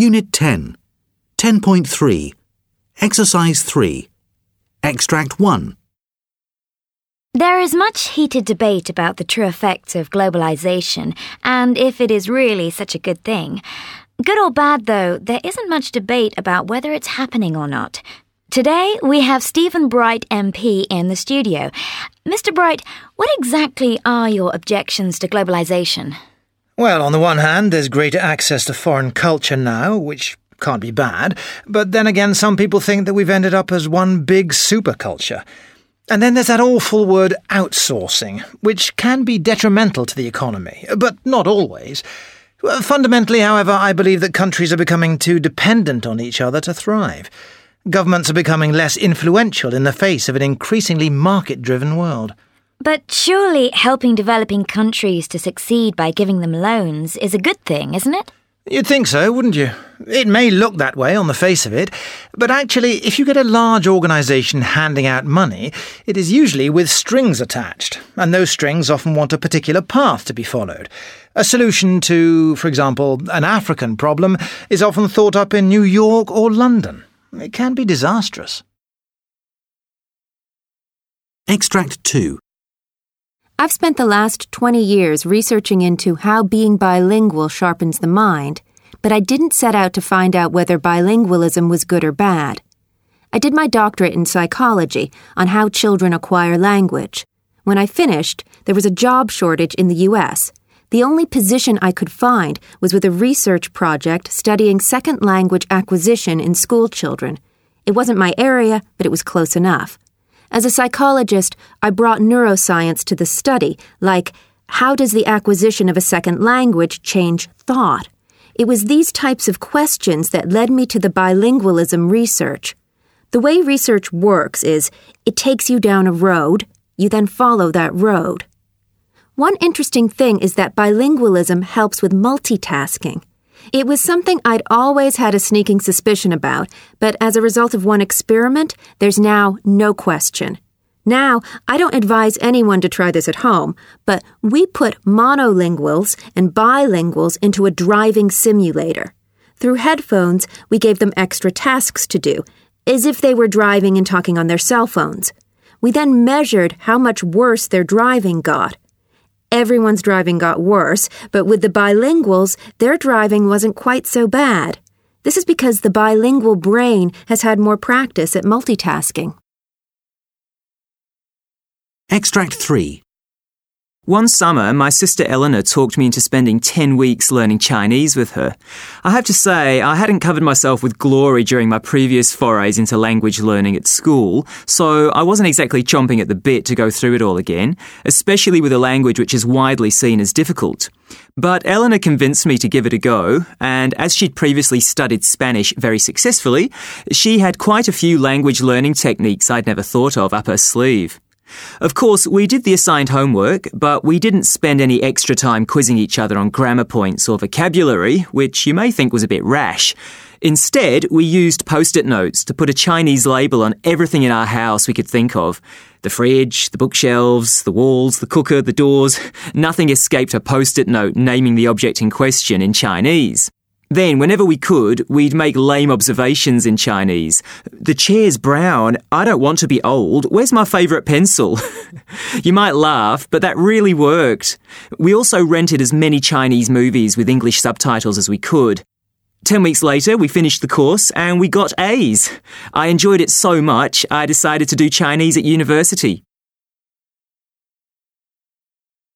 Unit 10, 10.3, Exercise 3, Extract 1. There is much heated debate about the true effects of globalization and if it is really such a good thing. Good or bad, though, there isn't much debate about whether it's happening or not. Today, we have Stephen Bright MP in the studio. Mr. Bright, what exactly are your objections to globalization? Well, on the one hand, there's greater access to foreign culture now, which can't be bad, but then again, some people think that we've ended up as one big superculture. And then there's that awful word outsourcing, which can be detrimental to the economy, but not always. Fundamentally, however, I believe that countries are becoming too dependent on each other to thrive. Governments are becoming less influential in the face of an increasingly market driven world. But surely helping developing countries to succeed by giving them loans is a good thing, isn't it? You'd think so, wouldn't you? It may look that way on the face of it, but actually, if you get a large organisation handing out money, it is usually with strings attached, and those strings often want a particular path to be followed. A solution to, for example, an African problem is often thought up in New York or London. It can be disastrous. Extract 2. I've spent the last 20 years researching into how being bilingual sharpens the mind, but I didn't set out to find out whether bilingualism was good or bad. I did my doctorate in psychology on how children acquire language. When I finished, there was a job shortage in the U.S. The only position I could find was with a research project studying second language acquisition in school children. It wasn't my area, but it was close enough. As a psychologist, I brought neuroscience to the study, like how does the acquisition of a second language change thought? It was these types of questions that led me to the bilingualism research. The way research works is it takes you down a road, you then follow that road. One interesting thing is that bilingualism helps with multitasking. It was something I'd always had a sneaking suspicion about, but as a result of one experiment, there's now no question. Now, I don't advise anyone to try this at home, but we put monolinguals and bilinguals into a driving simulator. Through headphones, we gave them extra tasks to do, as if they were driving and talking on their cell phones. We then measured how much worse their driving got. Everyone's driving got worse, but with the bilinguals, their driving wasn't quite so bad. This is because the bilingual brain has had more practice at multitasking. Extract 3. One summer, my sister Eleanor talked me into spending 10 weeks learning Chinese with her. I have to say, I hadn't covered myself with glory during my previous forays into language learning at school, so I wasn't exactly chomping at the bit to go through it all again, especially with a language which is widely seen as difficult. But Eleanor convinced me to give it a go, and as she'd previously studied Spanish very successfully, she had quite a few language learning techniques I'd never thought of up her sleeve. Of course, we did the assigned homework, but we didn't spend any extra time quizzing each other on grammar points or vocabulary, which you may think was a bit rash. Instead, we used post it notes to put a Chinese label on everything in our house we could think of the fridge, the bookshelves, the walls, the cooker, the doors. Nothing escaped a post it note naming the object in question in Chinese. Then, whenever we could, we'd make lame observations in Chinese. The chair's brown. I don't want to be old. Where's my favourite pencil? you might laugh, but that really worked. We also rented as many Chinese movies with English subtitles as we could. Ten weeks later, we finished the course and we got A's. I enjoyed it so much, I decided to do Chinese at university.